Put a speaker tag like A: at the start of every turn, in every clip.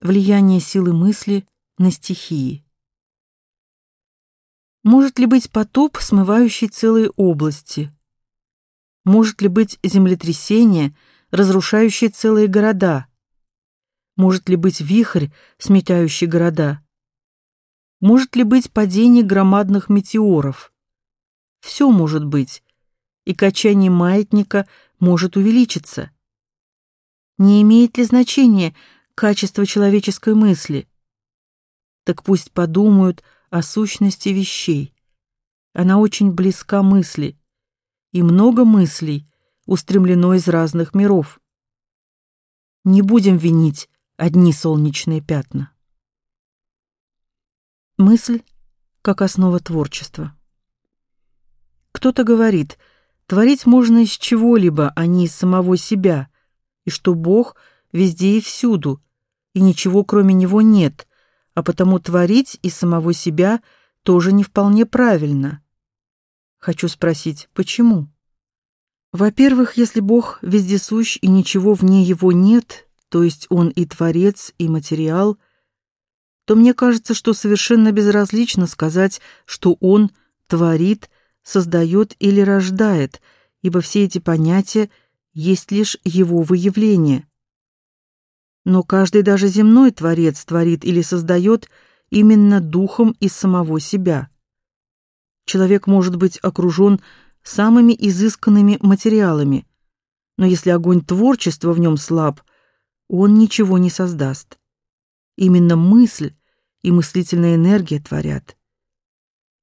A: Влияние силы мысли на стихии. Может ли быть потоп, смывающий целые области? Может ли быть землетрясение, разрушающее целые города? Может ли быть вихрь, сметающий города? Может ли быть падение громадных метеоров? Все может быть, и качание маятника может увеличиться. Не имеет ли значения, качество человеческой мысли. Так пусть подумают о сущности вещей. Она очень близка мысли, и много мыслей устремлено из разных миров. Не будем винить одни солнечные пятна. Мысль как основа творчества. Кто-то говорит, творить можно из чего-либо, а не из самого себя, и что Бог везде и всюду, и ничего кроме него нет, а потому творить из самого себя тоже не вполне правильно. Хочу спросить, почему? Во-первых, если Бог вездесущ и ничего вне его нет, то есть он и творец, и материал, то мне кажется, что совершенно безразлично сказать, что он творит, создает или рождает, ибо все эти понятия есть лишь его выявление. Но каждый даже земной творец творит или создает именно духом из самого себя. Человек может быть окружен самыми изысканными материалами, но если огонь творчества в нем слаб, он ничего не создаст. Именно мысль и мыслительная энергия творят.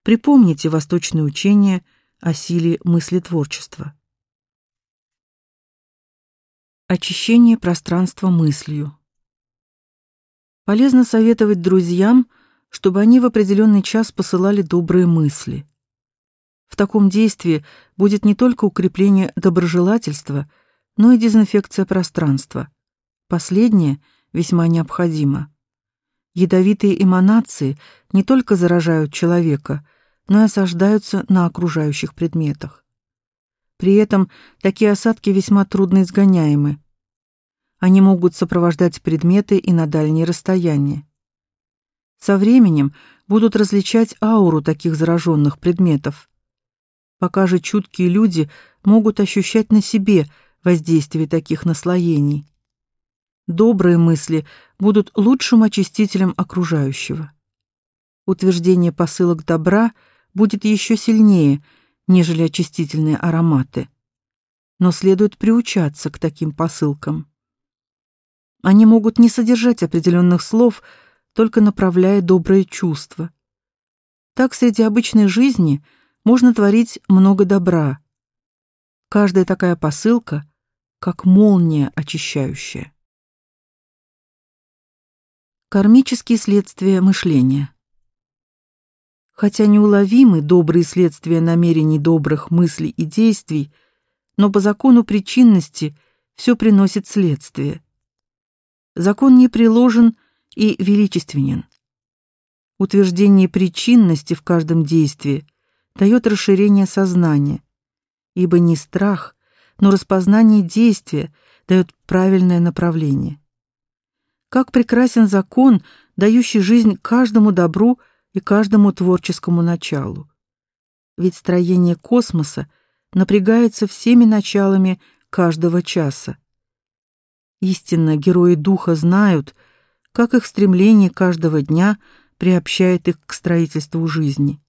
A: Припомните восточные учения о силе мыслетворчества. Очищение пространства мыслью. Полезно советовать друзьям, чтобы они в определенный час посылали добрые мысли. В таком действии будет не только укрепление доброжелательства, но и дезинфекция пространства. Последнее весьма необходимо. Ядовитые эманации не только заражают человека, но и осаждаются на окружающих предметах. При этом такие осадки весьма трудно изгоняемы. Они могут сопровождать предметы и на дальние расстояния. Со временем будут различать ауру таких зараженных предметов. Пока же чуткие люди могут ощущать на себе воздействие таких наслоений. Добрые мысли будут лучшим очистителем окружающего. Утверждение посылок добра будет еще сильнее – нежели очистительные ароматы. Но следует приучаться к таким посылкам. Они могут не содержать определенных слов, только направляя добрые чувства. Так среди обычной жизни можно творить много добра. Каждая такая посылка как молния очищающая. Кармические следствия мышления. Хотя неуловимы добрые следствия намерений добрых мыслей и действий, но по закону причинности все приносит следствие. Закон не приложен и величественен. Утверждение причинности в каждом действии дает расширение сознания, ибо не страх, но распознание действия дает правильное направление. Как прекрасен закон, дающий жизнь каждому добру и каждому творческому началу. Ведь строение космоса напрягается всеми началами каждого часа. Истинно герои духа знают, как их стремление каждого дня приобщает их к строительству жизни.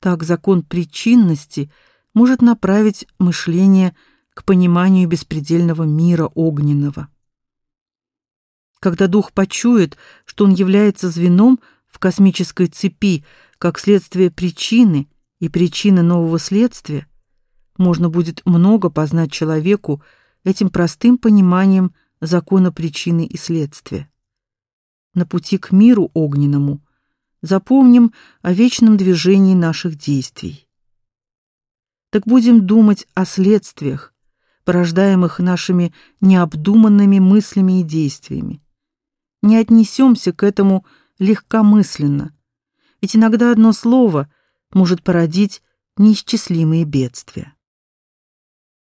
A: Так закон причинности может направить мышление к пониманию беспредельного мира огненного. Когда дух почует, что он является звеном – в космической цепи как следствие причины и причины нового следствия, можно будет много познать человеку этим простым пониманием закона причины и следствия. На пути к миру огненному запомним о вечном движении наших действий. Так будем думать о следствиях, порождаемых нашими необдуманными мыслями и действиями. Не отнесемся к этому легкомысленно, ведь иногда одно слово может породить неисчислимые бедствия.